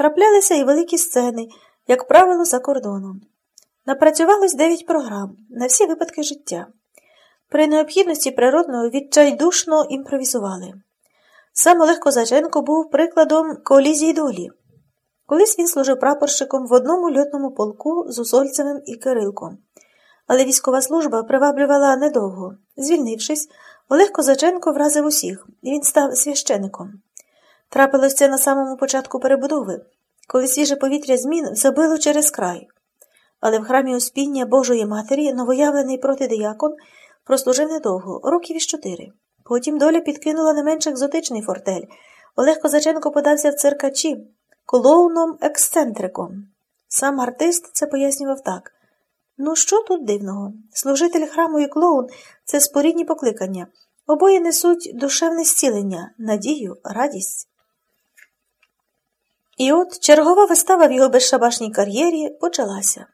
Траплялися і великі сцени, як правило, за кордоном. Напрацювалось дев'ять програм на всі випадки життя. При необхідності природного відчайдушно імпровізували. Сам Олег Козаченко був прикладом колізії долі. Колись він служив прапорщиком в одному льотному полку з Усольцевим і Кирилком. Але військова служба приваблювала недовго. Звільнившись, Олег Козаченко вразив усіх, і він став священиком. Трапилось це на самому початку перебудови, коли свіже повітря змін забило через край. Але в храмі Успіння Божої Матері новоявлений протидиякон прослужив недовго, років із чотири. Потім доля підкинула не менш екзотичний фортель. Олег Козаченко подався в циркачі, клоуном ексцентриком. Сам артист це пояснював так. Ну, що тут дивного? Служитель храму і клоун це спорідні покликання. Обоє несуть душевне зцілення, надію, радість. І от чергова вистава в його безшабашній кар'єрі почалася.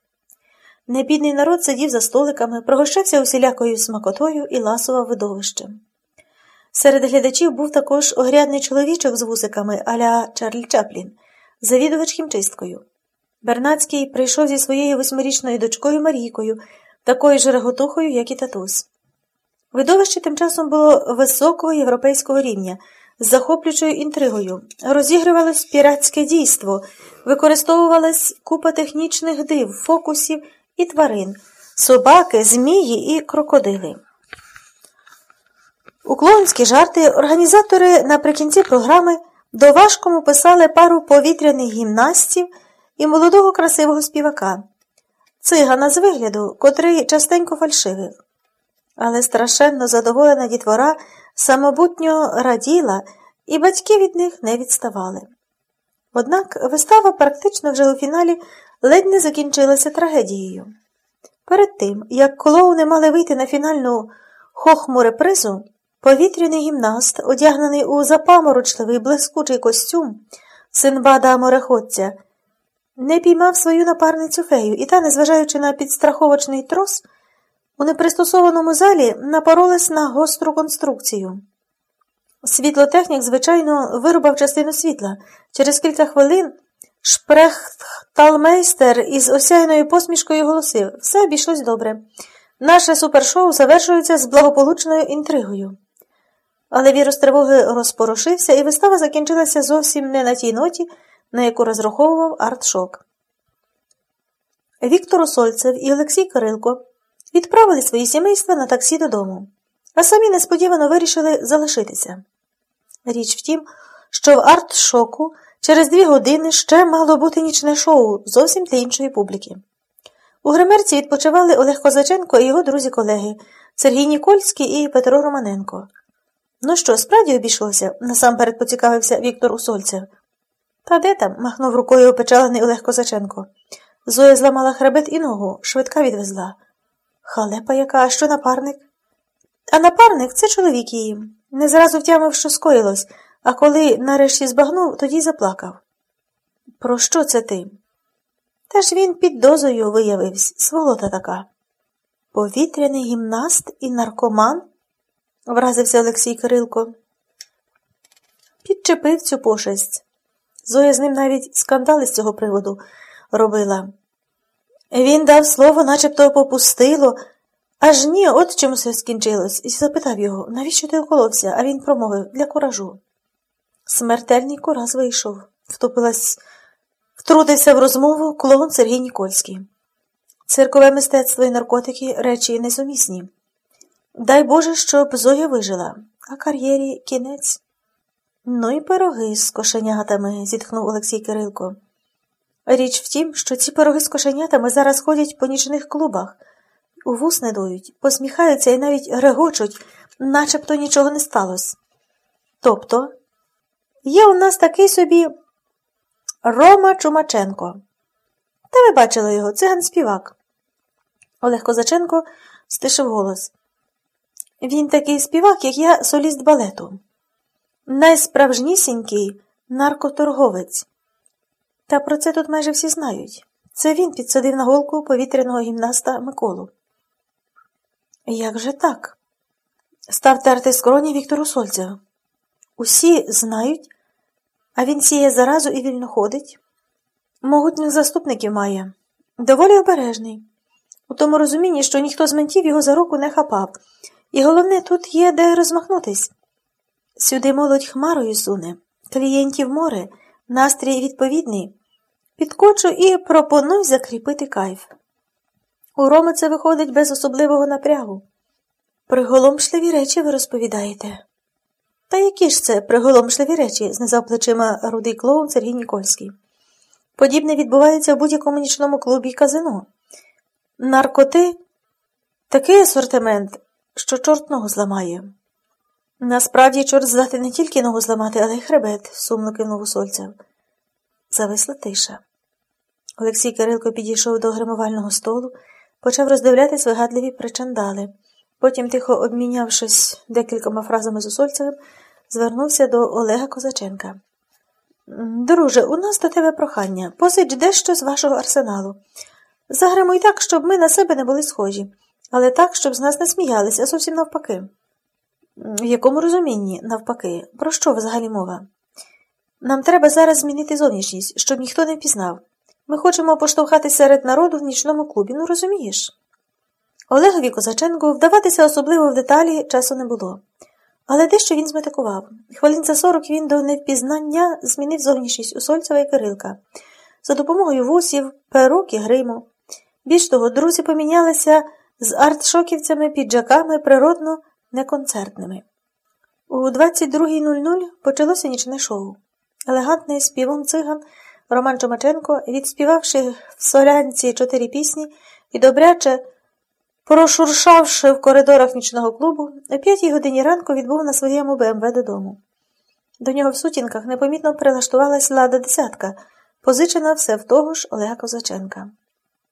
Небідний народ сидів за столиками, прогощався усілякою смакотою і ласував видовищем. Серед глядачів був також огрядний чоловічок з вусиками аля Чарлі Чаплін, завідувач хімчисткою. Бернацький прийшов зі своєю восьмирічною дочкою Марійкою, такою ж реготухою, як і татусь. Видовище тим часом було високого європейського рівня, з захоплюючою інтригою, розігрувалось піратське дійство, використовувалась купа технічних див, фокусів і тварин, собаки, змії і крокодили. У клоунські жарти організатори наприкінці програми доважкому писали пару повітряних гімнастів і молодого красивого співака, цигана з вигляду, котрий частенько фальшивив. Але страшенно задоволена дітвора самобутньо раділа, і батьки від них не відставали. Однак вистава практично вже у фіналі ледь не закінчилася трагедією. Перед тим, як клоуни мали вийти на фінальну хохму репризу, повітряний гімнаст, одягнений у запаморочливий блискучий костюм синбада мореходця, не піймав свою напарницю фею, і та, незважаючи на підстраховочний трос, у непристосованому залі напоролась на гостру конструкцію. Світлотехнік, звичайно, вирубав частину світла. Через кілька хвилин шпрехталмейстер із осяйною посмішкою голосив все обійшлось добре. Наше супершоу завершується з благополучною інтригою. Але вірус тривоги розпорошився, і вистава закінчилася зовсім не на тій ноті, на яку розраховував артшок. Віктор Осольцев і Олексій Кирилко відправили свої сімейства на таксі додому, а самі несподівано вирішили залишитися. Річ в тім, що в арт-шоку через дві години ще мало бути нічне шоу зовсім для іншої публіки. У гримерці відпочивали Олег Козаченко і його друзі-колеги Сергій Нікольський і Петро Романенко. Ну що, справді обійшлося? насамперед поцікавився Віктор Усольцев. Та де там? махнув рукою опечалений Олег Козаченко. Зоя зламала хребет і ногу, швидка відвезла. Халепа яка, а що напарник? А напарник це чоловік її. Не зразу втямив, що скоїлось, а коли нарешті збагнув, тоді й заплакав. Про що це ти? Та ж він під дозою виявився, сволота така. Повітряний гімнаст і наркоман? вразився Олексій Кирилко. Підчепив цю пошесть. Зоя з ним навіть скандали з цього приводу робила. Він дав слово, начебто попустило, аж ні, от чому все скінчилось, і запитав його, навіщо ти околовся, а він промовив для куражу. Смертельний кураз вийшов, втопилась, втрутився в розмову клоун Сергій Нікольський. Циркове мистецтво і наркотики речі несумісні. Дай Боже, щоб Зоя вижила, а кар'єрі кінець. Ну і пироги з кошенятами, зітхнув Олексій Кирилко. Річ в тім, що ці пироги з кошенятами зараз ходять по нічних клубах, у вус не дують, посміхаються і навіть регочуть, начебто нічого не сталося. Тобто, є у нас такий собі Рома Чумаченко. Та ви бачили його, циган співак. Олег Козаченко стишив голос. Він такий співак, як я, соліст балету. Найсправжнісінький наркоторговець. Та про це тут майже всі знають. Це він підсадив на голку повітряного гімнаста Миколу. Як же так? Став терти скроні Віктору Сольцеву. Усі знають, а він сіє заразу і вільно ходить. Могутніх заступників має, доволі обережний. У тому розумінні, що ніхто з ментів його за руку не хапав, і головне, тут є де розмахнутись. Сюди молодь хмарою суне, клієнтів море, настрій відповідний. Підкочу і пропоную закріпити кайф. У Роми це виходить без особливого напрягу. Приголомшливі речі ви розповідаєте. Та які ж це приголомшливі речі? знизав плечима рудий клоун Сергій Нікольський. Подібне відбувається в будь-якому нічному клубі казино. Наркоти такий асортимент, що чорт ногу зламає. Насправді, чорт здати не тільки ногу зламати, але й хребет, сумно кинув усольцев. Зависла тиша. Олексій Кирилко підійшов до гримувального столу, почав роздивлятись вигадливі причандали. Потім, тихо обмінявшись декількома фразами з усольцевим, звернувся до Олега Козаченка. Друже, у нас до тебе прохання. Посич дещо з вашого арсеналу. Загримуй так, щоб ми на себе не були схожі, але так, щоб з нас не сміялися, а зовсім навпаки. В якому розумінні, навпаки, про що взагалі мова? Нам треба зараз змінити зовнішність, щоб ніхто не впізнав. Ми хочемо поштовхати серед народу в нічному клубі, ну розумієш? Олегові Козаченку вдаватися особливо в деталі часу не було. Але дещо він зметикував. Хвилин за сорок він до невпізнання змінив зовнішність у Сольцева і Кирилка за допомогою вусів, перук і гриму. Більш того, друзі помінялися з артшоківцями, піджаками, природно неконцертними. У 22.00 почалося нічне шоу. Елегантний співом циган Роман Чомаченко, відспівавши в солянці чотири пісні і добряче прошуршавши в коридорах нічного клубу, о п'ятій годині ранку відбув на своєму БМВ додому. До нього в сутінках непомітно прилаштувалась лада десятка, позичена все в того ж Олега Козаченка.